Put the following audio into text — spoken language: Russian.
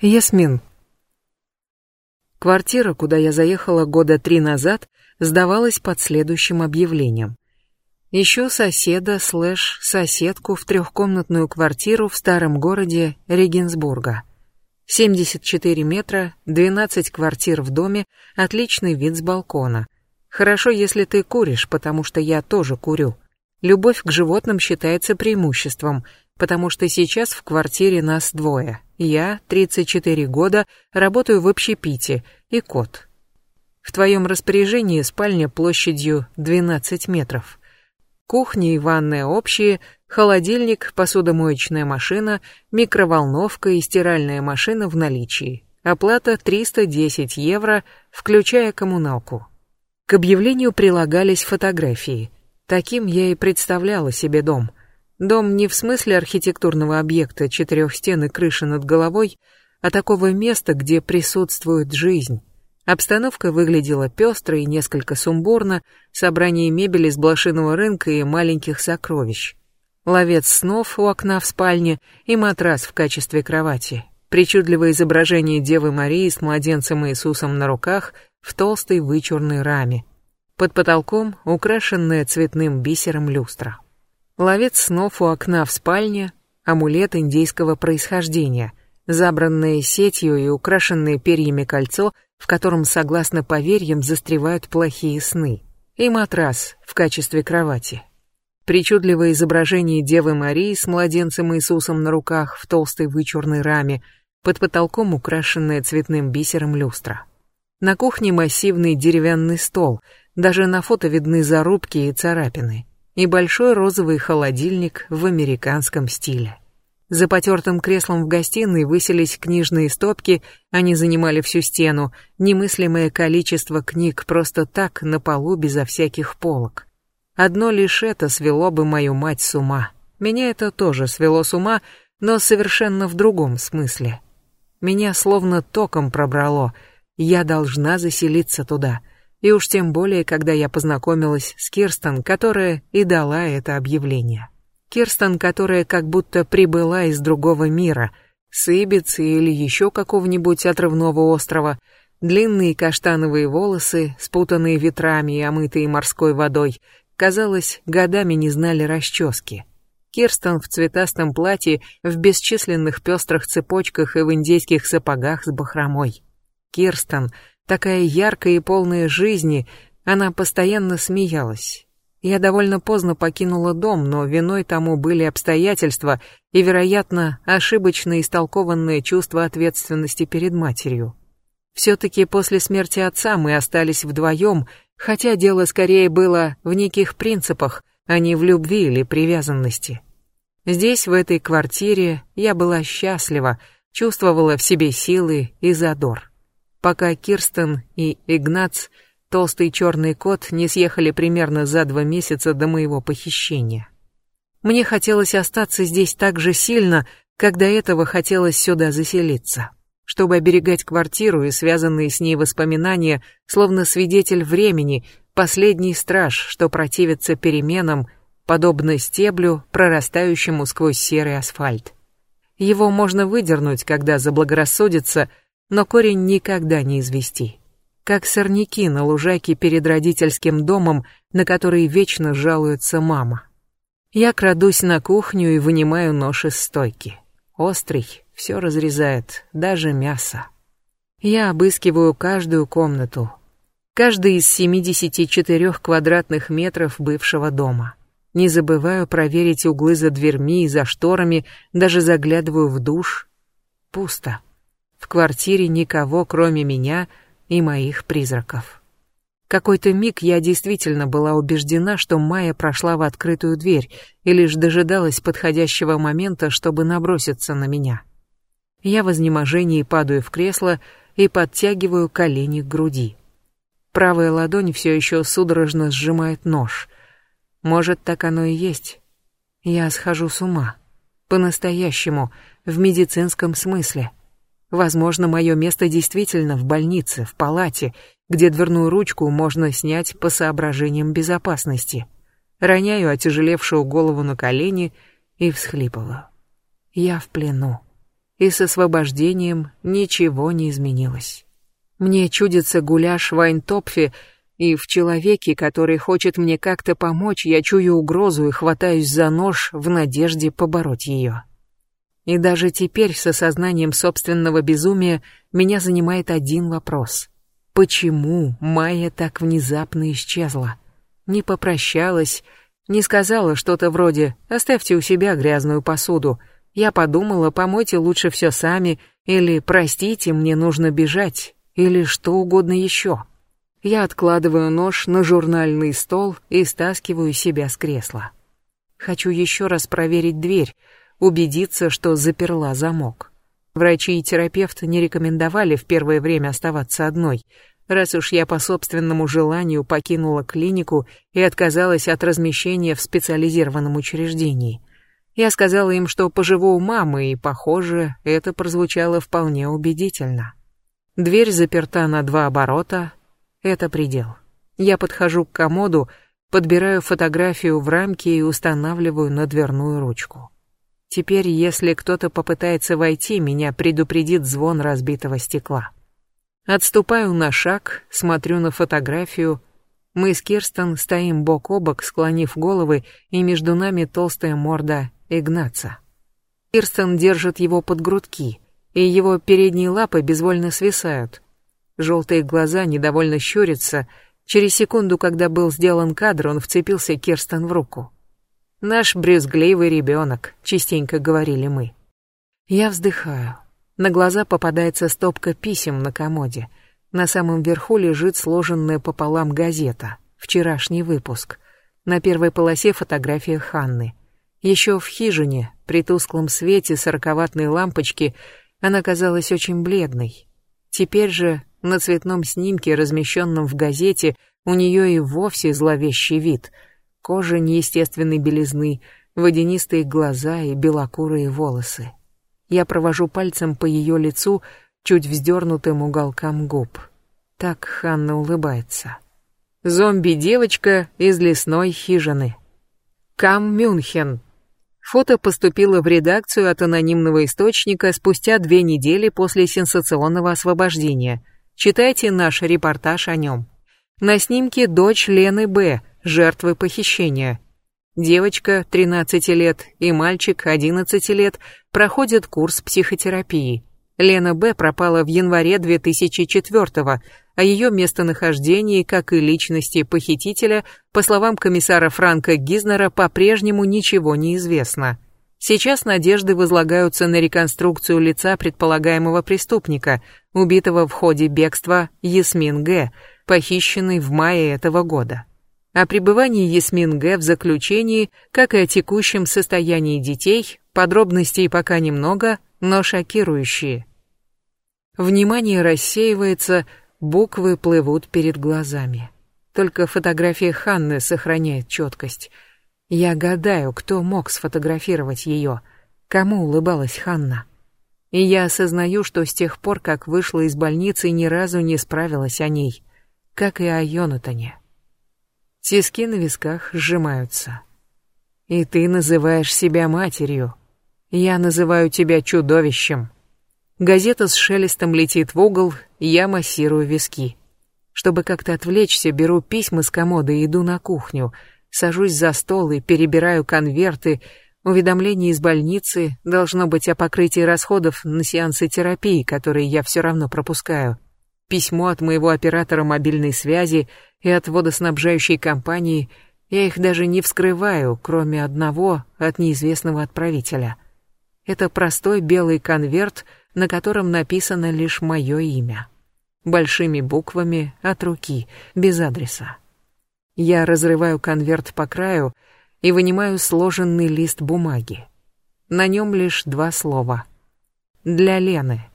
Ясмин. Квартира, куда я заехала года три назад, сдавалась под следующим объявлением. Ищу соседа слэш соседку в трехкомнатную квартиру в старом городе Регенсбурга. 74 метра, 12 квартир в доме, отличный вид с балкона. Хорошо, если ты куришь, потому что я тоже курю. Любовь к животным считается преимуществом, потому что сейчас в квартире нас двое. Я, 34 года, работаю в общепите, и кот. В твоем распоряжении спальня площадью 12 метров. Кухня и ванная общие, холодильник, посудомоечная машина, микроволновка и стиральная машина в наличии. Оплата 310 евро, включая коммуналку. К объявлению прилагались фотографии. Таким я и представляла себе дом. Дом не в смысле архитектурного объекта четырех стен и крыши над головой, а такого места, где присутствует жизнь. Обстановка выглядела пестро и несколько сумбурно, собрание мебели с блошиного рынка и маленьких сокровищ. Ловец снов у окна в спальне и матрас в качестве кровати. Причудливое изображение Девы Марии с младенцем Иисусом на руках в толстой вычурной раме. Под потолком украшенная цветным бисером люстра. Ловец снов у окна в спальне, амулет индейского происхождения, забранное сетью и украшенное перьями кольцо, в котором, согласно поверьям, застревают плохие сны, и матрас в качестве кровати. Причудливое изображение Девы Марии с младенцем Иисусом на руках в толстой вычурной раме, под потолком украшенная цветным бисером люстра. На кухне массивный деревянный стол — даже на фото видны зарубки и царапины. И большой розовый холодильник в американском стиле. За потертым креслом в гостиной высились книжные стопки, они занимали всю стену, немыслимое количество книг просто так на полу безо всяких полок. Одно лишь это свело бы мою мать с ума. Меня это тоже свело с ума, но совершенно в другом смысле. Меня словно током пробрало. Я должна заселиться туда — и уж тем более, когда я познакомилась с Кирстен, которая и дала это объявление. Кирстен, которая как будто прибыла из другого мира, с Ибицы или еще какого-нибудь отрывного острова, длинные каштановые волосы, спутанные ветрами и омытые морской водой, казалось, годами не знали расчески. Кирстен в цветастом платье, в бесчисленных пестрых цепочках и в индейских сапогах с бахромой. Кирстен — такая яркая и полная жизни, она постоянно смеялась. Я довольно поздно покинула дом, но виной тому были обстоятельства и, вероятно, ошибочно истолкованное чувство ответственности перед матерью. Все-таки после смерти отца мы остались вдвоем, хотя дело скорее было в неких принципах, а не в любви или привязанности. Здесь, в этой квартире, я была счастлива, чувствовала в себе силы и задор пока Кирстен и Игнац, толстый черный кот, не съехали примерно за два месяца до моего похищения. Мне хотелось остаться здесь так же сильно, как до этого хотелось сюда заселиться, чтобы оберегать квартиру и связанные с ней воспоминания, словно свидетель времени, последний страж, что противится переменам, подобно стеблю, прорастающему сквозь серый асфальт. Его можно выдернуть, когда заблагорассудится — но корень никогда не извести. Как сорняки на лужайке перед родительским домом, на который вечно жалуется мама. Я крадусь на кухню и вынимаю нож из стойки. Острый, все разрезает, даже мясо. Я обыскиваю каждую комнату, каждый из 74 квадратных метров бывшего дома. Не забываю проверить углы за дверьми и за шторами, даже заглядываю в душ. Пусто. В квартире никого, кроме меня и моих призраков. Какой-то миг я действительно была убеждена, что Майя прошла в открытую дверь и лишь дожидалась подходящего момента, чтобы наброситься на меня. Я в изнеможении падаю в кресло и подтягиваю колени к груди. Правая ладонь все еще судорожно сжимает нож. Может, так оно и есть. Я схожу с ума. По-настоящему, в медицинском смысле. Возможно, мое место действительно в больнице, в палате, где дверную ручку можно снять по соображениям безопасности. Роняю отяжелевшую голову на колени и всхлипываю. Я в плену. и с освобождением ничего не изменилось. Мне чудится гуляш в Айнтопфе, и в человеке, который хочет мне как-то помочь, я чую угрозу и хватаюсь за нож в надежде побороть ее. И даже теперь с осознанием собственного безумия меня занимает один вопрос. Почему Майя так внезапно исчезла? Не попрощалась, не сказала что-то вроде «оставьте у себя грязную посуду», я подумала, помойте лучше все сами, или простите, мне нужно бежать, или что угодно еще. Я откладываю нож на журнальный стол и стаскиваю себя с кресла. Хочу еще раз проверить дверь, убедиться, что заперла замок. Врачи и терапевт не рекомендовали в первое время оставаться одной, раз уж я по собственному желанию покинула клинику и отказалась от размещения в специализированном учреждении. Я сказала им, что поживу у мамы, и, похоже, это прозвучало вполне убедительно. Дверь заперта на два оборота. Это предел. Я подхожу к комоду, подбираю фотографию в рамке и устанавливаю на дверную ручку. Теперь, если кто-то попытается войти, меня предупредит звон разбитого стекла. Отступаю на шаг, смотрю на фотографию. Мы с Кирстен стоим бок о бок, склонив головы, и между нами толстая морда Игнаца. Кирстен держит его под грудки, и его передние лапы безвольно свисают. Желтые глаза недовольно щурятся. Через секунду, когда был сделан кадр, он вцепился Кирстен в руку. «Наш брюзгливый ребенок», — частенько говорили мы. Я вздыхаю. На глаза попадается стопка писем на комоде. На самом верху лежит сложенная пополам газета. Вчерашний выпуск. На первой полосе фотография Ханны. Еще в хижине, при тусклом свете сороковатной лампочки, она казалась очень бледной. Теперь же, на цветном снимке, размещенном в газете, у нее и вовсе зловещий вид. Кожа неестественной белизны, водянистые глаза и белокурые волосы. Я провожу пальцем по ее лицу, чуть вздернутым уголкам губ. Так Ханна улыбается. Зомби-девочка из лесной хижины. Кам Мюнхен, Фото поступило в редакцию от анонимного источника спустя две недели после сенсационного освобождения. Читайте наш репортаж о нем. На снимке дочь Лены Б., жертвы похищения. Девочка 13 лет и мальчик 11 лет проходят курс психотерапии. Лена Б. пропала в январе 2004 о ее местонахождении, как и личности похитителя, по словам комиссара Франка Гизнера, по-прежнему ничего не известно. Сейчас надежды возлагаются на реконструкцию лица предполагаемого преступника, убитого в ходе бегства Ясмин Г., похищенной в мае этого года. О пребывании Ясмин Г. в заключении, как и о текущем состоянии детей, подробностей пока немного, но шокирующие. Внимание рассеивается, Буквы плывут перед глазами. Только фотография Ханны сохраняет четкость. Я гадаю, кто мог сфотографировать ее, кому улыбалась Ханна. И я осознаю, что с тех пор, как вышла из больницы, ни разу не справилась о ней, как и о Йонатане. Тиски на висках сжимаются. И ты называешь себя матерью. Я называю тебя чудовищем. Газета с шелестом летит в угол, я массирую виски. Чтобы как-то отвлечься, беру письма с комода и иду на кухню, сажусь за стол и перебираю конверты, уведомления из больницы, должно быть о покрытии расходов на сеансы терапии, которые я все равно пропускаю, письмо от моего оператора мобильной связи и от водоснабжающей компании, я их даже не вскрываю, кроме одного от неизвестного отправителя. Это простой белый конверт — на котором написано лишь мое имя. Большими буквами, от руки, без адреса. Я разрываю конверт по краю и вынимаю сложенный лист бумаги. На нем лишь два слова. Для Лены.